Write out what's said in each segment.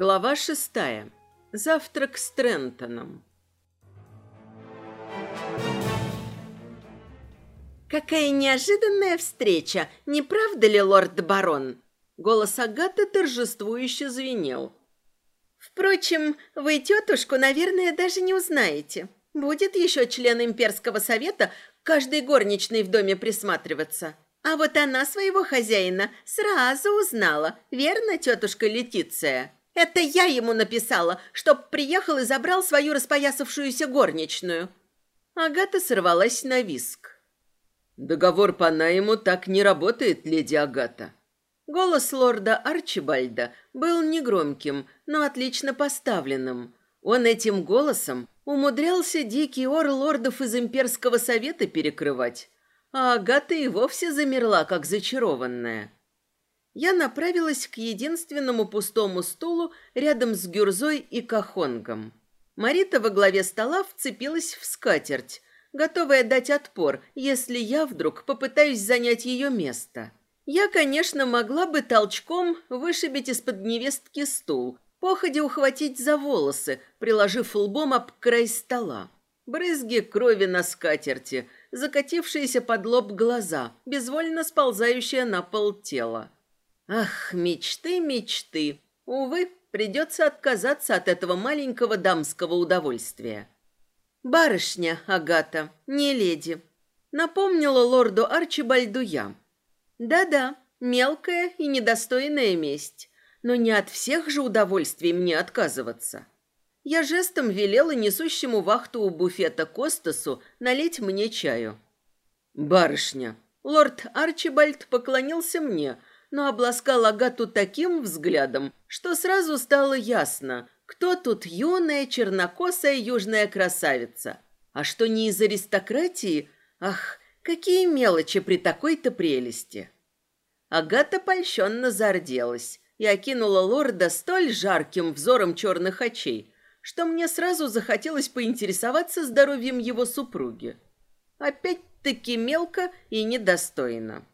Глава шестая. Завтрак с Трентоном. «Какая неожиданная встреча, не правда ли, лорд-барон?» Голос Агаты торжествующе звенел. «Впрочем, вы тетушку, наверное, даже не узнаете. Будет еще член имперского совета каждой горничной в доме присматриваться. А вот она своего хозяина сразу узнала, верно, тетушка Летиция?» Это я ему написала, чтоб приехал и забрал свою распоясавшуюся горничную. Агата сорвалась на виск. Договор по найму так не работает, леди Агата. Голос лорда Арчибальда был негромким, но отлично поставленным. Он этим голосом умудрялся дикий ор лордов из имперского совета перекрывать, а Агата и вовсе замерла, как зачарованная я направилась к единственному пустому стулу рядом с Гюрзой и Кахонгом. Марита во главе стола вцепилась в скатерть, готовая дать отпор, если я вдруг попытаюсь занять ее место. Я, конечно, могла бы толчком вышибить из-под невестки стул, походе ухватить за волосы, приложив лбом об край стола. Брызги крови на скатерти, закатившиеся под лоб глаза, безвольно сползающие на пол тела. Ах, мечты, мечты. Увы, придется отказаться от этого маленького дамского удовольствия. Барышня Агата, не леди, напомнила лорду Арчибальду я. Да-да, мелкая и недостойная месть, но не от всех же удовольствий мне отказываться. Я жестом велела несущему вахту у буфета Костасу налить мне чаю. «Барышня!» Лорд Арчибальд поклонился мне, но обласкал Агату таким взглядом, что сразу стало ясно, кто тут юная чернокосая южная красавица. А что не из аристократии? Ах, какие мелочи при такой-то прелести! Агата польщенно зарделась и окинула лорда столь жарким взором черных очей, что мне сразу захотелось поинтересоваться здоровьем его супруги. Опять-таки мелко и недостойно.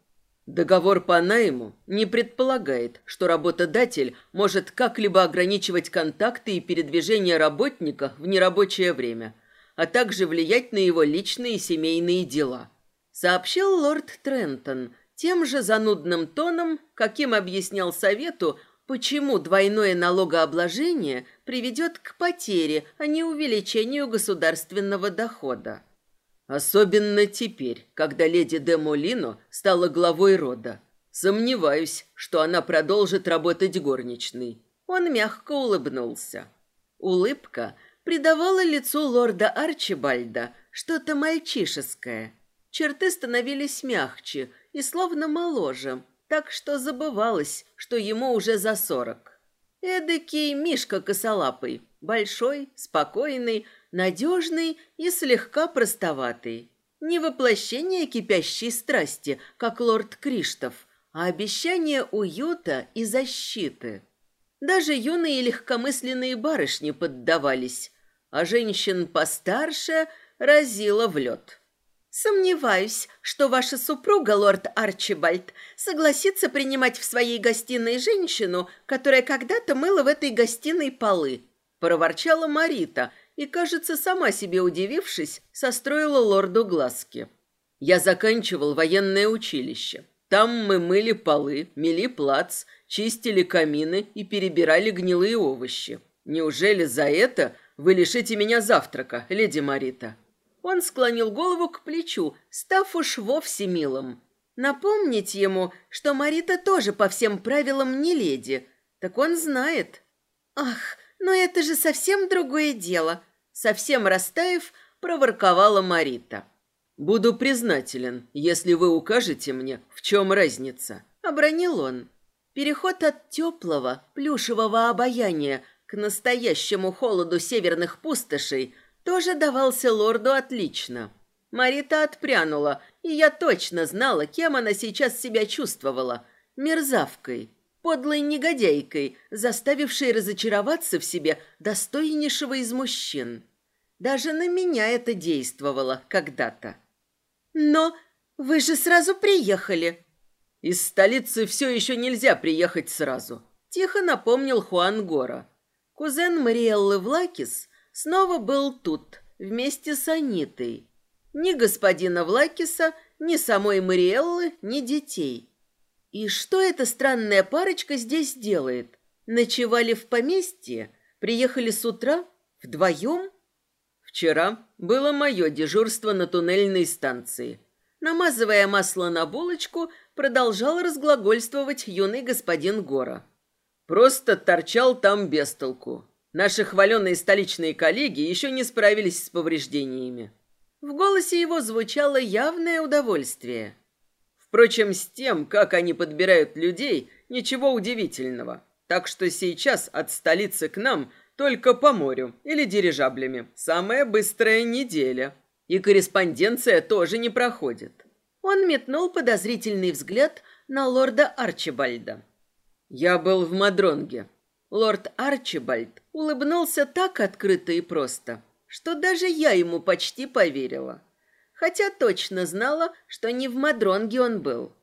Договор по найму не предполагает, что работодатель может как-либо ограничивать контакты и передвижение работника в нерабочее время, а также влиять на его личные и семейные дела, сообщил лорд Трентон тем же занудным тоном, каким объяснял совету, почему двойное налогообложение приведет к потере, а не увеличению государственного дохода. Особенно теперь, когда леди де Молино стала главой рода. Сомневаюсь, что она продолжит работать горничной. Он мягко улыбнулся. Улыбка придавала лицу лорда Арчибальда что-то мальчишеское. Черты становились мягче и словно моложе, так что забывалось, что ему уже за сорок. Эдакий Мишка косолапый, большой, спокойный, надежный и слегка простоватый. Не воплощение кипящей страсти, как лорд Криштоф, а обещание уюта и защиты. Даже юные легкомысленные барышни поддавались, а женщин постарше разило в лед. Сомневаюсь, что ваша супруга, лорд Арчибальд, согласится принимать в своей гостиной женщину, которая когда-то мыла в этой гостиной полы, проворчала Марита, и, кажется, сама себе удивившись, состроила лорду глазки. Я заканчивал военное училище. Там мы мыли полы, мели плац, чистили камины и перебирали гнилые овощи. Неужели за это вы лишите меня завтрака, леди Марита?» Он склонил голову к плечу, став уж вовсе милым. Напомнить ему, что Марита тоже по всем правилам не леди, так он знает. «Ах, но это же совсем другое дело!» Совсем растаяв, проворковала Марита. «Буду признателен, если вы укажете мне, в чем разница», — обронил он. Переход от теплого, плюшевого обаяния к настоящему холоду северных пустошей тоже давался лорду отлично. Марита отпрянула, и я точно знала, кем она сейчас себя чувствовала. Мерзавкой, подлой негодяйкой, заставившей разочароваться в себе достойнейшего из мужчин. Даже на меня это действовало когда-то. Но вы же сразу приехали. Из столицы все еще нельзя приехать сразу. Тихо напомнил Хуан Гора. Кузен Мариэллы Влакис снова был тут, вместе с Анитой. Ни господина Влакиса, ни самой Мариэллы, ни детей. И что эта странная парочка здесь делает? Ночевали в поместье? Приехали с утра? Вдвоем? Вчера было мое дежурство на туннельной станции. Намазывая масло на булочку, продолжал разглагольствовать юный господин Гора. Просто торчал там без толку. Наши хваленные столичные коллеги еще не справились с повреждениями. В голосе его звучало явное удовольствие. Впрочем, с тем, как они подбирают людей, ничего удивительного. Так что сейчас от столицы к нам только по морю или дирижаблями. Самая быстрая неделя. И корреспонденция тоже не проходит. Он метнул подозрительный взгляд на лорда Арчибальда. Я был в Мадронге. Лорд Арчибальд улыбнулся так открыто и просто, что даже я ему почти поверила. Хотя точно знала, что не в Мадронге он был.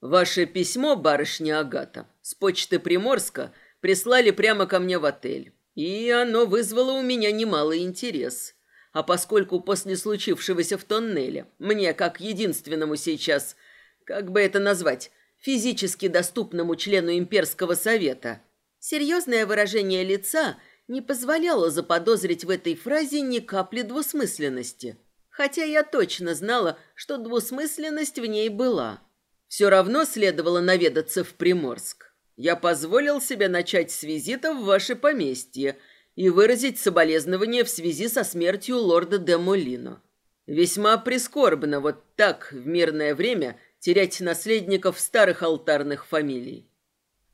Ваше письмо, барышня Агата, с почты Приморска прислали прямо ко мне в отель. И оно вызвало у меня немалый интерес. А поскольку после случившегося в тоннеле мне, как единственному сейчас, как бы это назвать, физически доступному члену имперского совета. Серьезное выражение лица не позволяло заподозрить в этой фразе ни капли двусмысленности. Хотя я точно знала, что двусмысленность в ней была. Все равно следовало наведаться в Приморск. Я позволил себе начать с визита в ваше поместье и выразить соболезнования в связи со смертью лорда де Молино. Весьма прискорбно вот так в мирное время терять наследников старых алтарных фамилий.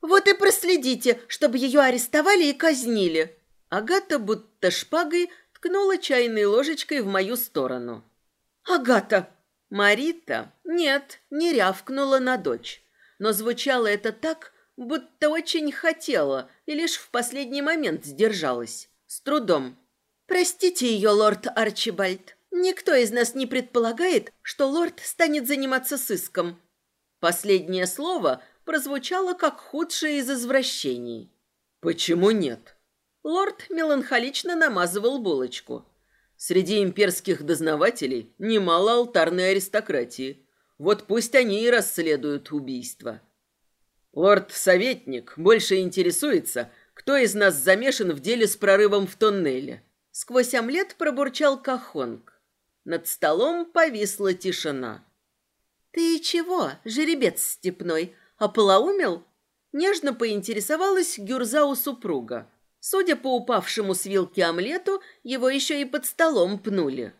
Вот и проследите, чтобы ее арестовали и казнили. Агата будто шпагой ткнула чайной ложечкой в мою сторону. Агата! Марита, нет, не рявкнула на дочь. Но звучало это так, будто очень хотела и лишь в последний момент сдержалась. С трудом. Простите ее, лорд Арчибальд. Никто из нас не предполагает, что лорд станет заниматься сыском. Последнее слово прозвучало как худшее из извращений. Почему нет? Лорд меланхолично намазывал булочку. Среди имперских дознавателей немало алтарной аристократии. Вот пусть они и расследуют убийство. Лорд-советник больше интересуется, кто из нас замешан в деле с прорывом в тоннеле. Сквозь омлет пробурчал Кахонг. Над столом повисла тишина. «Ты чего, жеребец степной, ополоумел?» Нежно поинтересовалась Гюрза у супруга. Судя по упавшему с вилки омлету, его еще и под столом пнули.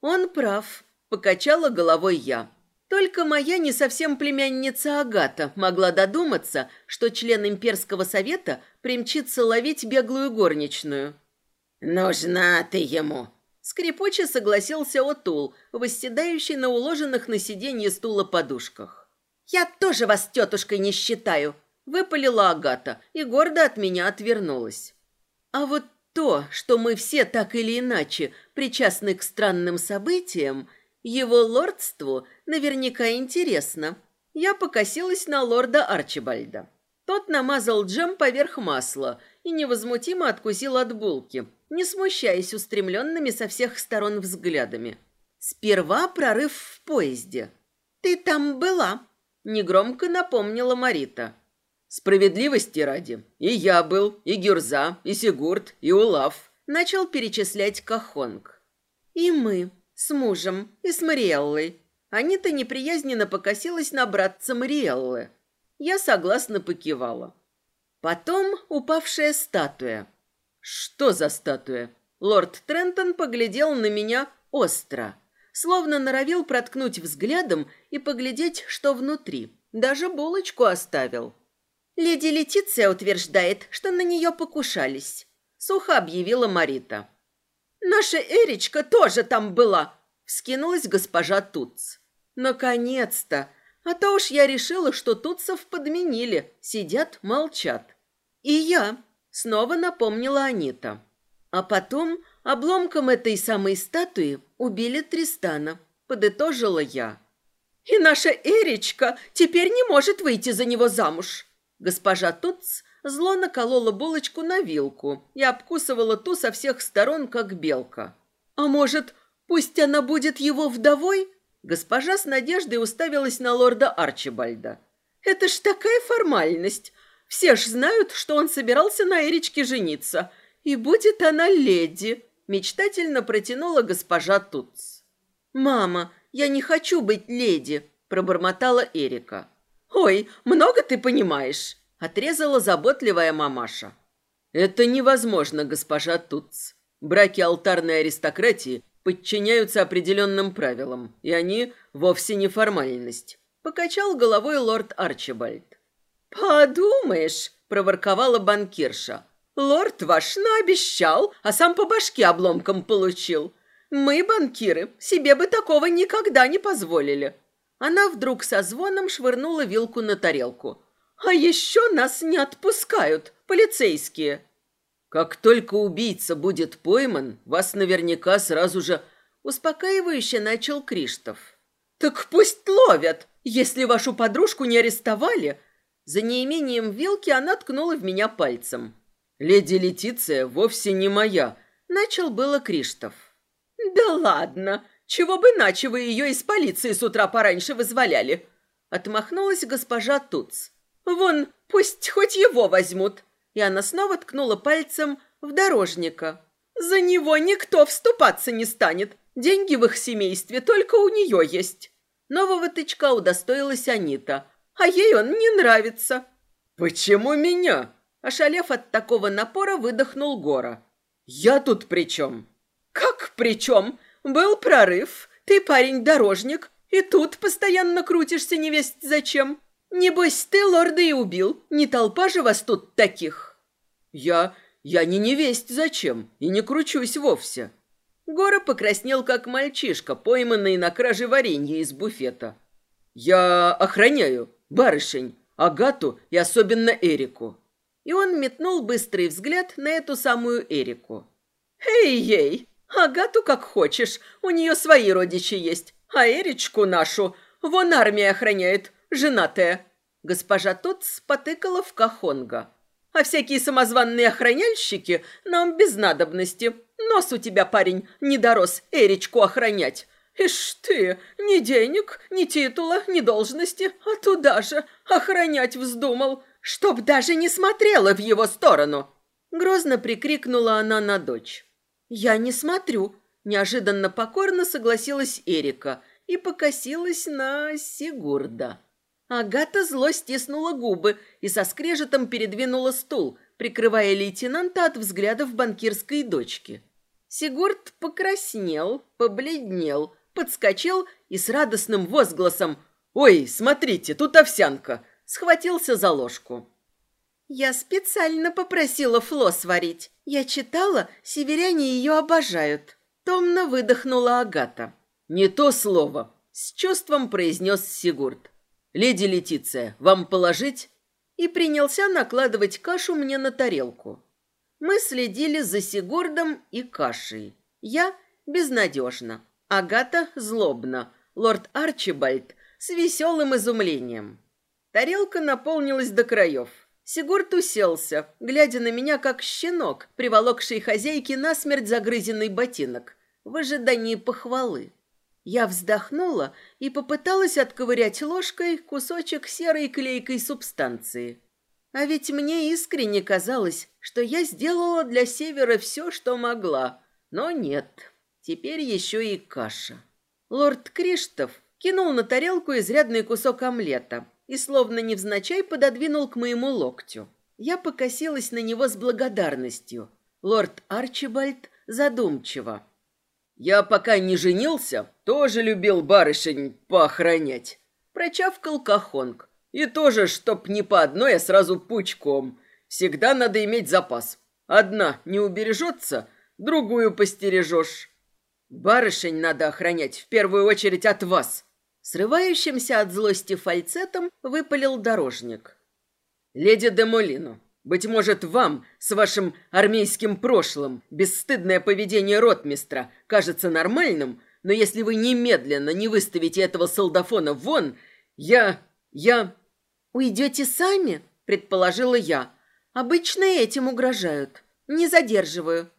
«Он прав», — покачала головой я. Только моя не совсем племянница Агата могла додуматься, что член имперского совета примчится ловить беглую горничную. «Нужна ты ему», Скрипуче согласился Отул, восседающий на уложенных на сиденье стула подушках. «Я тоже вас тетушкой не считаю», — выпалила Агата и гордо от меня отвернулась. А вот то, что мы все так или иначе причастны к странным событиям, его лордству наверняка интересно. Я покосилась на лорда Арчибальда. Тот намазал джем поверх масла и невозмутимо откусил от булки, не смущаясь устремленными со всех сторон взглядами. Сперва прорыв в поезде. «Ты там была?» – негромко напомнила Марита. «Справедливости ради. И я был, и Гюрза, и Сигурд, и Улав», – начал перечислять Кахонг. «И мы, с мужем, и с Мариэллой». Анита неприязненно покосилась на братца Мариэллы. Я согласно покивала. Потом упавшая статуя – «Что за статуя?» Лорд Трентон поглядел на меня остро, словно норовил проткнуть взглядом и поглядеть, что внутри. Даже булочку оставил. «Леди Летиция утверждает, что на нее покушались», — сухо объявила Марита. «Наша Эричка тоже там была», — вскинулась госпожа Туц. «Наконец-то! А то уж я решила, что Туцев подменили, сидят, молчат. И я, Снова напомнила Анита. А потом обломком этой самой статуи убили Тристана. Подытожила я. И наша Эричка теперь не может выйти за него замуж. Госпожа Туц зло наколола булочку на вилку и обкусывала ту со всех сторон, как белка. «А может, пусть она будет его вдовой?» Госпожа с надеждой уставилась на лорда Арчибальда. «Это ж такая формальность. Все ж знают, что он собирался на Эричке жениться. И будет она леди», — мечтательно протянула госпожа Туц. «Мама, я не хочу быть леди», — пробормотала Эрика. «Ой, много ты понимаешь», — отрезала заботливая мамаша. «Это невозможно, госпожа Туц. Браки алтарной аристократии подчиняются определенным правилам, и они вовсе не формальность», — покачал головой лорд Арчибальд. «Подумаешь», — проворковала банкирша. «Лорд ваш наобещал, а сам по башке обломком получил. Мы, банкиры, себе бы такого никогда не позволили». Она вдруг со звоном швырнула вилку на тарелку. «А еще нас не отпускают, полицейские». «Как только убийца будет пойман, вас наверняка сразу же...» Успокаивающе начал Криштов. «Так пусть ловят, если вашу подружку не арестовали, за неимением вилки она ткнула в меня пальцем. «Леди Летиция вовсе не моя», — начал было Криштов. «Да ладно! Чего бы иначе вы ее из полиции с утра пораньше вызволяли?» Отмахнулась госпожа Туц. «Вон, пусть хоть его возьмут!» И она снова ткнула пальцем в дорожника. «За него никто вступаться не станет. Деньги в их семействе только у нее есть». Нового тычка удостоилась Анита, а ей он не нравится». «Почему меня?» Ошалев от такого напора, выдохнул Гора. «Я тут при чем?» «Как при чем? Был прорыв, ты парень-дорожник, и тут постоянно крутишься невесть зачем. Небось, ты лорда и убил, не толпа же вас тут таких». «Я... я не невесть зачем, и не кручусь вовсе». Гора покраснел, как мальчишка, пойманный на краже варенья из буфета. «Я охраняю барышень, Агату и особенно Эрику». И он метнул быстрый взгляд на эту самую Эрику. «Эй-ей, Агату как хочешь, у нее свои родичи есть, а Эричку нашу вон армия охраняет, женатая». Госпожа Тотс потыкала в Кахонга. «А всякие самозванные охраняльщики нам без надобности. Нос у тебя, парень, не дорос Эричку охранять. Ишь ты, ни денег, ни титула, ни должности, а туда же охранять вздумал, чтоб даже не смотрела в его сторону!» Грозно прикрикнула она на дочь. «Я не смотрю», – неожиданно покорно согласилась Эрика и покосилась на Сигурда. Агата зло стиснула губы и со скрежетом передвинула стул, прикрывая лейтенанта от взглядов банкирской дочки. Сигурд покраснел, побледнел, подскочил и с радостным возгласом «Ой, смотрите, тут овсянка!» схватился за ложку. «Я специально попросила Фло сварить. Я читала, северяне ее обожают». Томно выдохнула Агата. «Не то слово», — с чувством произнес Сигурд. «Леди Летиция, вам положить?» И принялся накладывать кашу мне на тарелку. Мы следили за Сигурдом и кашей. Я безнадежно, Агата злобно, лорд Арчибальд с веселым изумлением. Тарелка наполнилась до краев. Сигурд уселся, глядя на меня, как щенок, приволокший хозяйке насмерть загрызенный ботинок, в ожидании похвалы. Я вздохнула и попыталась отковырять ложкой кусочек серой клейкой субстанции. А ведь мне искренне казалось, что я сделала для Севера все, что могла. Но нет, Теперь еще и каша. Лорд Криштов кинул на тарелку изрядный кусок омлета и словно невзначай пододвинул к моему локтю. Я покосилась на него с благодарностью. Лорд Арчибальд задумчиво. «Я пока не женился, тоже любил барышень поохранять», — прочавкал Кахонг. «И тоже, чтоб не по одной, а сразу пучком. Всегда надо иметь запас. Одна не убережется, другую постережешь». Барышень надо охранять в первую очередь от вас. Срывающимся от злости фальцетом выпалил дорожник. Леди де Молино, быть может, вам с вашим армейским прошлым бесстыдное поведение ротмистра кажется нормальным, но если вы немедленно не выставите этого солдафона вон, я... я... «Уйдете сами?» – предположила я. Обычно этим угрожают. Не задерживаю.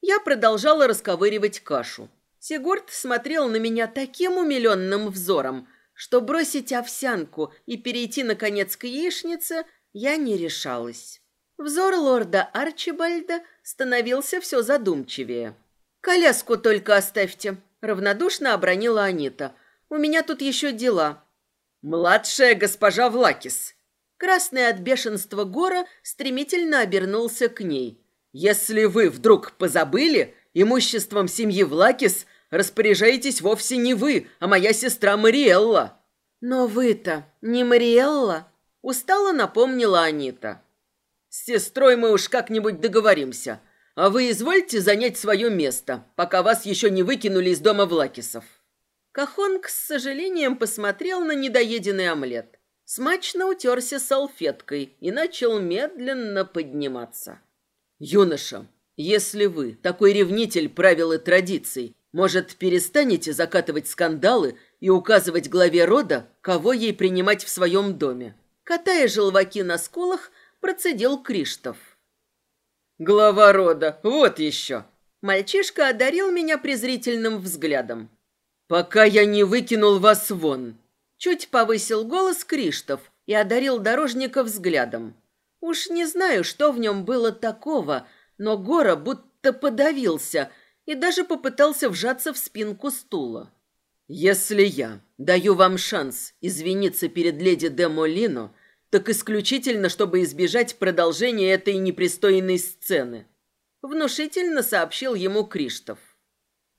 Я продолжала расковыривать кашу. Сигурд смотрел на меня таким умиленным взором, что бросить овсянку и перейти, наконец, к яичнице я не решалась. Взор лорда Арчибальда становился все задумчивее. «Коляску только оставьте», — равнодушно обронила Анита. «У меня тут еще дела». «Младшая госпожа Влакис». Красный от бешенства Гора стремительно обернулся к ней. «Если вы вдруг позабыли, имуществом семьи Влакис распоряжаетесь вовсе не вы, а моя сестра Мариэлла». «Но вы-то не Мариэлла?» — устало напомнила Анита. «С сестрой мы уж как-нибудь договоримся, а вы извольте занять свое место, пока вас еще не выкинули из дома Влакисов». Кахонг с сожалением посмотрел на недоеденный омлет, смачно утерся салфеткой и начал медленно подниматься. «Юноша, если вы такой ревнитель правил и традиций, может, перестанете закатывать скандалы и указывать главе рода, кого ей принимать в своем доме?» Катая желваки на скулах, процедил Криштов. «Глава рода, вот еще!» Мальчишка одарил меня презрительным взглядом. «Пока я не выкинул вас вон!» Чуть повысил голос Криштов и одарил дорожника взглядом. Уж не знаю, что в нем было такого, но Гора будто подавился и даже попытался вжаться в спинку стула. «Если я даю вам шанс извиниться перед леди де Молино, так исключительно, чтобы избежать продолжения этой непристойной сцены», внушительно сообщил ему Криштов.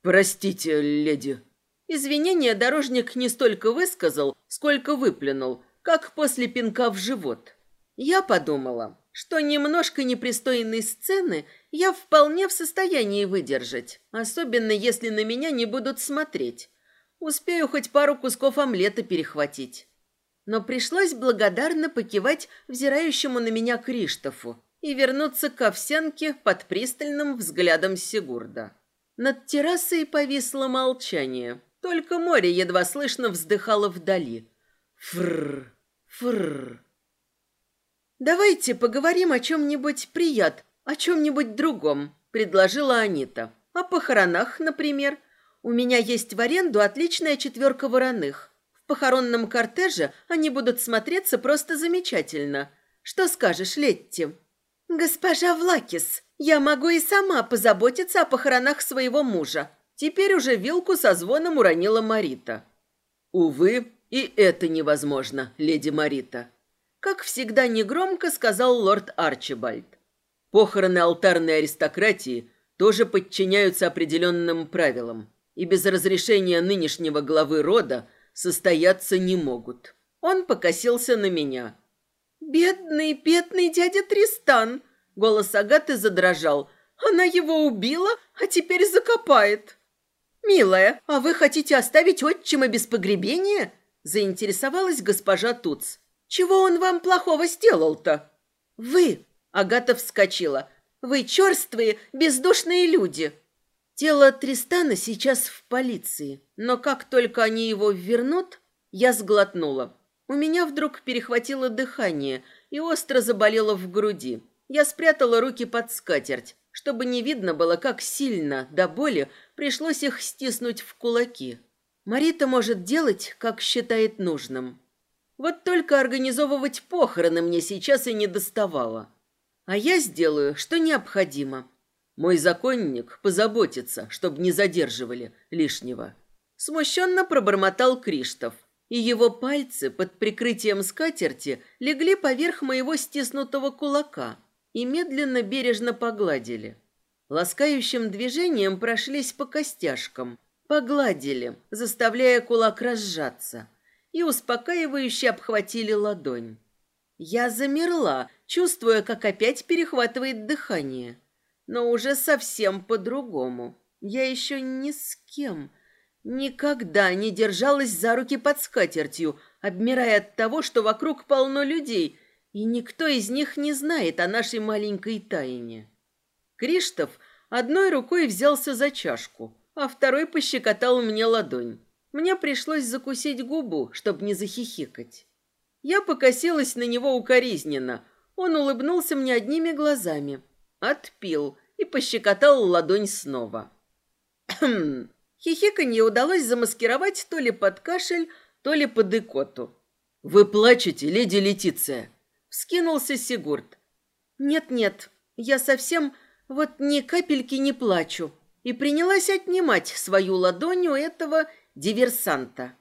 «Простите, леди». Извинения дорожник не столько высказал, сколько выплюнул, как после пинка в живот. Я подумала, что немножко непристойной сцены я вполне в состоянии выдержать, особенно если на меня не будут смотреть. Успею хоть пару кусков омлета перехватить. Но пришлось благодарно покивать взирающему на меня Криштофу и вернуться к овсянке под пристальным взглядом Сигурда. Над террасой повисло молчание. Только море едва слышно вздыхало вдали. Фррр, фррр. «Давайте поговорим о чем-нибудь прият, о чем-нибудь другом», — предложила Анита. «О похоронах, например. У меня есть в аренду отличная четверка вороных. В похоронном кортеже они будут смотреться просто замечательно. Что скажешь, Летти?» «Госпожа Влакис, я могу и сама позаботиться о похоронах своего мужа». Теперь уже вилку со звоном уронила Марита. «Увы, и это невозможно, леди Марита», как всегда негромко сказал лорд Арчибальд. Похороны алтарной аристократии тоже подчиняются определенным правилам и без разрешения нынешнего главы рода состояться не могут. Он покосился на меня. «Бедный, бедный дядя Тристан!» Голос Агаты задрожал. «Она его убила, а теперь закопает!» «Милая, а вы хотите оставить отчима без погребения?» Заинтересовалась госпожа Туц. Чего он вам плохого сделал-то? Вы, Агата вскочила. Вы черствые, бездушные люди. Тело Тристана сейчас в полиции, но как только они его вернут, я сглотнула. У меня вдруг перехватило дыхание и остро заболело в груди. Я спрятала руки под скатерть, чтобы не видно было, как сильно до боли пришлось их стиснуть в кулаки. Марита может делать, как считает нужным. Вот только организовывать похороны мне сейчас и не доставало. А я сделаю, что необходимо. Мой законник позаботится, чтобы не задерживали лишнего. Смущенно пробормотал Криштов, и его пальцы под прикрытием скатерти легли поверх моего стиснутого кулака и медленно бережно погладили. Ласкающим движением прошлись по костяшкам, погладили, заставляя кулак разжаться и успокаивающе обхватили ладонь. Я замерла, чувствуя, как опять перехватывает дыхание. Но уже совсем по-другому. Я еще ни с кем, никогда не держалась за руки под скатертью, обмирая от того, что вокруг полно людей, и никто из них не знает о нашей маленькой тайне. Криштов одной рукой взялся за чашку, а второй пощекотал мне ладонь. Мне пришлось закусить губу, чтобы не захихикать. Я покосилась на него укоризненно. он улыбнулся мне одними глазами, отпил и пощекотал ладонь снова. Хм. Хихиканье удалось замаскировать то ли под кашель, то ли под икоту. «Вы плачете, леди Летиция?» — вскинулся Сигурд. «Нет-нет, я совсем вот ни капельки не плачу». И принялась отнимать свою ладонь у этого диверсанта.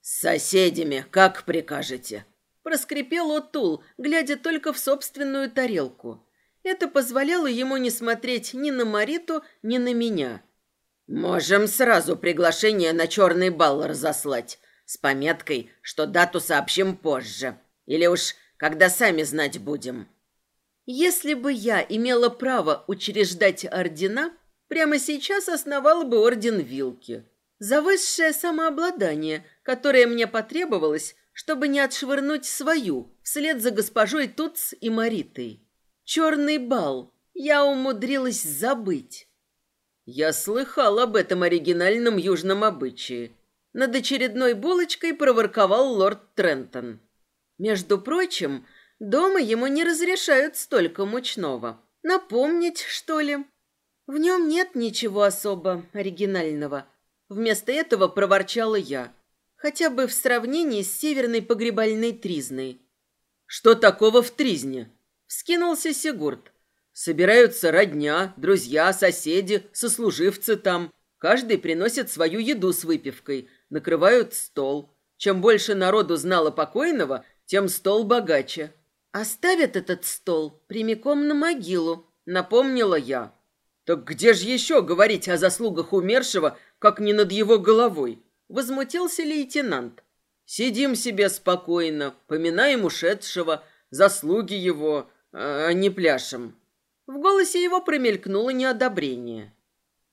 «С соседями, как прикажете?» Проскрипел Отул, глядя только в собственную тарелку. Это позволяло ему не смотреть ни на Мариту, ни на меня. «Можем сразу приглашение на черный бал разослать, с пометкой, что дату сообщим позже. Или уж когда сами знать будем». Если бы я имела право учреждать ордена, прямо сейчас основала бы орден Вилки. За высшее самообладание, которое мне потребовалось, чтобы не отшвырнуть свою, вслед за госпожой Туц и Маритой. Черный бал. Я умудрилась забыть. Я слыхал об этом оригинальном южном обычае. Над очередной булочкой проворковал лорд Трентон. Между прочим, дома ему не разрешают столько мучного. Напомнить, что ли? В нем нет ничего особо оригинального. Вместо этого проворчала я. Хотя бы в сравнении с северной погребальной тризной. «Что такого в тризне?» Вскинулся Сигурд. Собираются родня, друзья, соседи, сослуживцы там. Каждый приносит свою еду с выпивкой, накрывают стол. Чем больше народу знало покойного, тем стол богаче. «Оставят этот стол прямиком на могилу», — напомнила я. «Так где же еще говорить о заслугах умершего, как не над его головой?» — возмутился лейтенант. «Сидим себе спокойно, поминаем ушедшего, заслуги его, а не пляшем». В голосе его промелькнуло неодобрение.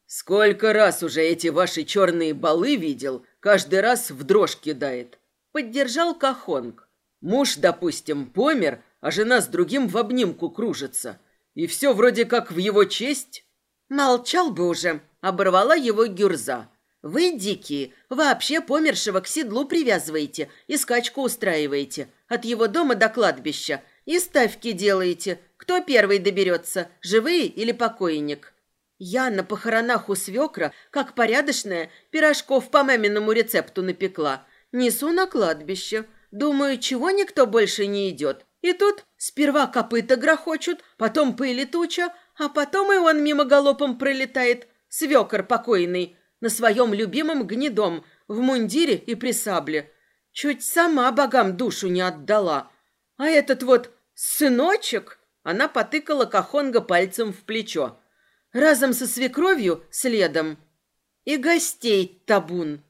«Сколько раз уже эти ваши черные балы видел, каждый раз в дрожь кидает». Поддержал Кахонг. Муж, допустим, помер, а жена с другим в обнимку кружится. И все вроде как в его честь. «Молчал бы уже», — оборвала его Гюрза. «Вы, дикие, вообще помершего к седлу привязываете и скачку устраиваете. От его дома до кладбища. И ставки делаете. Кто первый доберется, живые или покойник?» Я на похоронах у свекра, как порядочная, пирожков по маминому рецепту напекла. Несу на кладбище. Думаю, чего никто больше не идет. И тут сперва копыта грохочут, потом пыли туча, а потом и он мимо галопом пролетает, свекор покойный, на своем любимом гнедом, в мундире и при сабле. Чуть сама богам душу не отдала. А этот вот сыночек, она потыкала Кахонга пальцем в плечо. Разом со свекровью следом. И гостей табун.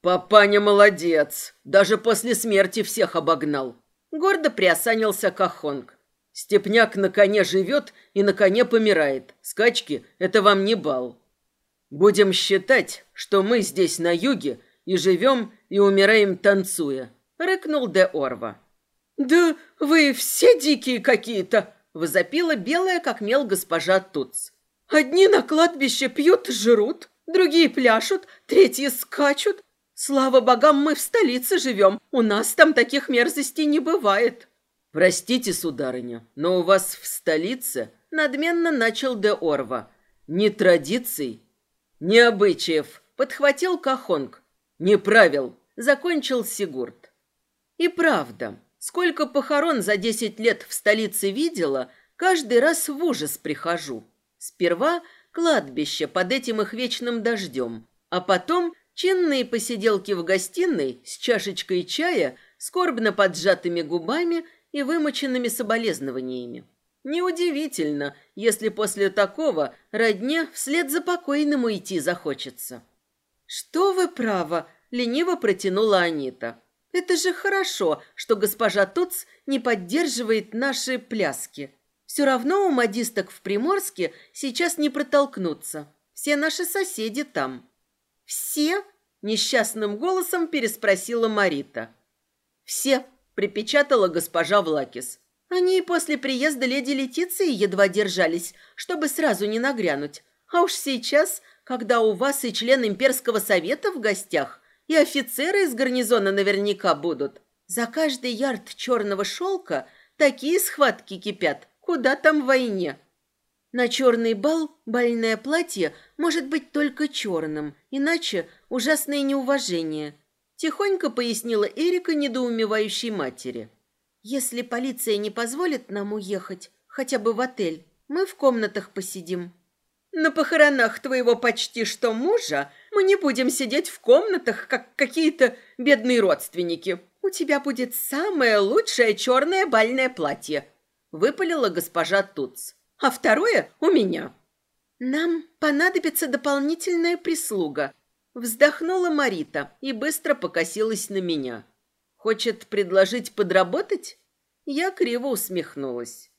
Папаня молодец, даже после смерти всех обогнал. Гордо приосанился Кахонг. Степняк на коне живет и на коне помирает. Скачки – это вам не бал. Будем считать, что мы здесь на юге и живем и умираем танцуя», – рыкнул де Орва. «Да вы все дикие какие-то!» – возопила белая, как мел госпожа Туц. «Одни на кладбище пьют и жрут, другие пляшут, третьи скачут. Слава богам, мы в столице живем, у нас там таких мерзостей не бывает». «Простите, сударыня, но у вас в столице...» — надменно начал де Орва. «Ни традиций, ни обычаев», — подхватил Кахонг. «Ни правил», — закончил Сигурд. И правда, сколько похорон за десять лет в столице видела, каждый раз в ужас прихожу. Сперва кладбище под этим их вечным дождем, а потом чинные посиделки в гостиной с чашечкой чая, скорбно поджатыми губами — и вымоченными соболезнованиями. Неудивительно, если после такого родне вслед за покойным уйти захочется. «Что вы право!» — лениво протянула Анита. «Это же хорошо, что госпожа Туц не поддерживает наши пляски. Все равно у модисток в Приморске сейчас не протолкнуться. Все наши соседи там». «Все?» — несчастным голосом переспросила Марита. «Все», припечатала госпожа Влакис. Они после приезда леди Летиции едва держались, чтобы сразу не нагрянуть. А уж сейчас, когда у вас и член имперского совета в гостях, и офицеры из гарнизона наверняка будут. За каждый ярд черного шелка Такие схватки кипят. Куда там в войне? На черный бал бальное платье может быть только черным, иначе ужасное неуважение. Тихонько пояснила Эрика недоумевающей матери. Если полиция не позволит нам уехать, хотя бы в отель, мы в комнатах посидим. На похоронах твоего почти что мужа мы не будем сидеть в комнатах, как какие-то бедные родственники. У тебя будет самое лучшее черное бальное платье, выпалила госпожа Туц. А второе у меня. Нам понадобится дополнительная прислуга, вздохнула Марита и быстро покосилась на меня. Хочет предложить подработать? Я криво усмехнулась.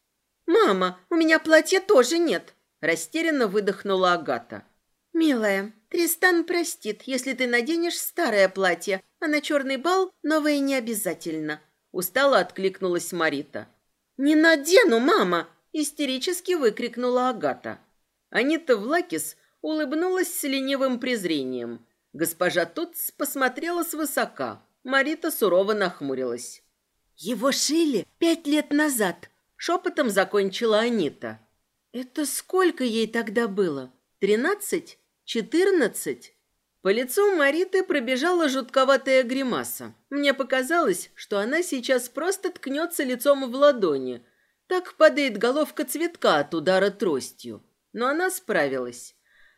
Мама, у меня платья тоже нет, растерянно выдохнула Агата. Милая, Тристан простит, если ты наденешь старое платье, а на черный бал новое не обязательно. Устало откликнулась Марита. Не надену, мама, истерически выкрикнула Агата. Анита Влакис улыбнулась с ленивым презрением. Госпожа Тутс посмотрела свысока. Марита сурово нахмурилась. «Его шили пять лет назад», — шепотом закончила Анита. «Это сколько ей тогда было? Тринадцать? Четырнадцать?» По лицу Мариты пробежала жутковатая гримаса. Мне показалось, что она сейчас просто ткнется лицом в ладони. Так падает головка цветка от удара тростью. Но она справилась.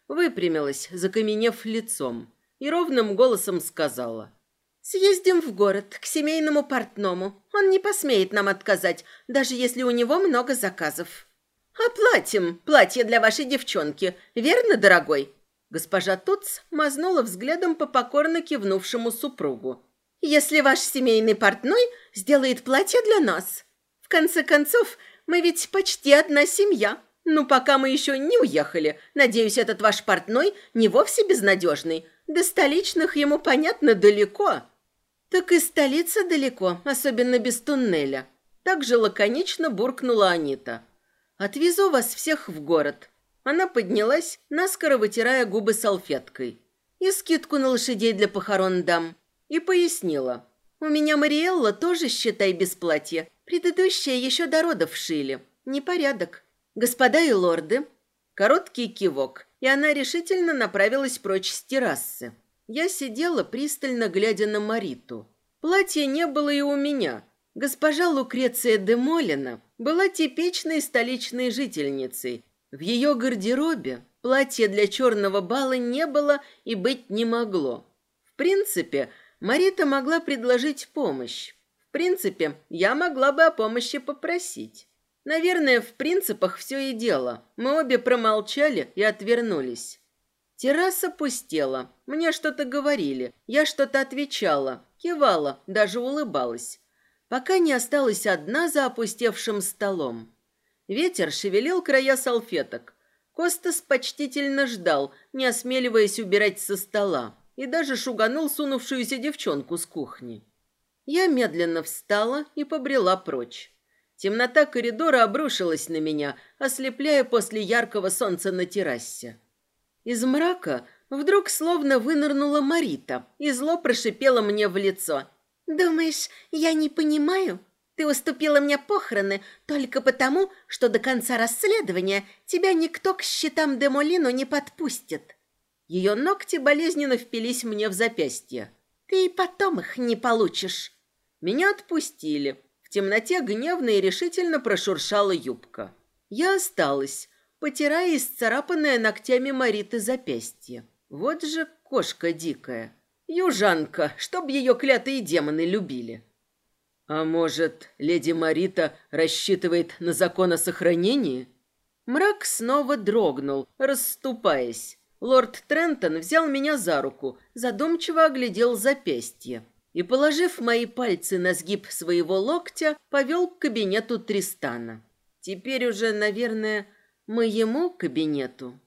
Выпрямилась, закаменев лицом. И ровным голосом сказала. «Съездим в город, к семейному портному. Он не посмеет нам отказать, даже если у него много заказов». «Оплатим платье для вашей девчонки, верно, дорогой?» Госпожа Туц мазнула взглядом по покорно кивнувшему супругу. «Если ваш семейный портной сделает платье для нас. В конце концов, мы ведь почти одна семья. Ну, пока мы еще не уехали. Надеюсь, этот ваш портной не вовсе безнадежный. До столичных ему, понятно, далеко». «Так и столица далеко, особенно без туннеля». Так же лаконично буркнула Анита. «Отвезу вас всех в город». Она поднялась, наскоро вытирая губы салфеткой. «И скидку на лошадей для похорон дам». И пояснила. «У меня Мариэлла тоже, считай, без платья. Предыдущее еще до родов шили. Непорядок. Господа и лорды». Короткий кивок, и она решительно направилась прочь с террасы. Я сидела, пристально глядя на Мариту. Платья не было и у меня. Госпожа Лукреция де Молина была типичной столичной жительницей. В ее гардеробе платья для черного бала не было и быть не могло. В принципе, Марита могла предложить помощь. В принципе, я могла бы о помощи попросить. Наверное, в принципах все и дело. Мы обе промолчали и отвернулись. Терраса пустела. Мне что-то говорили. Я что-то отвечала. Кивала, даже улыбалась. Пока не осталась одна за опустевшим столом. Ветер шевелил края салфеток. Костас почтительно ждал, не осмеливаясь убирать со стола, и даже шуганул сунувшуюся девчонку с кухни. Я медленно встала и побрела прочь. Темнота коридора обрушилась на меня, ослепляя после яркого солнца на террасе. Из мрака вдруг словно вынырнула Марита и зло прошипела мне в лицо. «Думаешь, я не понимаю? Ты уступила мне похороны только потому, что до конца расследования тебя никто к счетам Демолину не подпустит». Ее ногти болезненно впились мне в запястье. «Ты и потом их не получишь». Меня отпустили. В темноте гневно и решительно прошуршала юбка. Я осталась, потирая исцарапанное ногтями Мариты запястье. Вот же кошка дикая. Южанка, чтоб ее клятые демоны любили. А может, леди Марита рассчитывает на закон о сохранении? Мрак снова дрогнул, расступаясь. Лорд Трентон взял меня за руку, задумчиво оглядел запястье и, положив мои пальцы на сгиб своего локтя, повел к кабинету Тристана. Теперь уже, наверное, моему кабинету.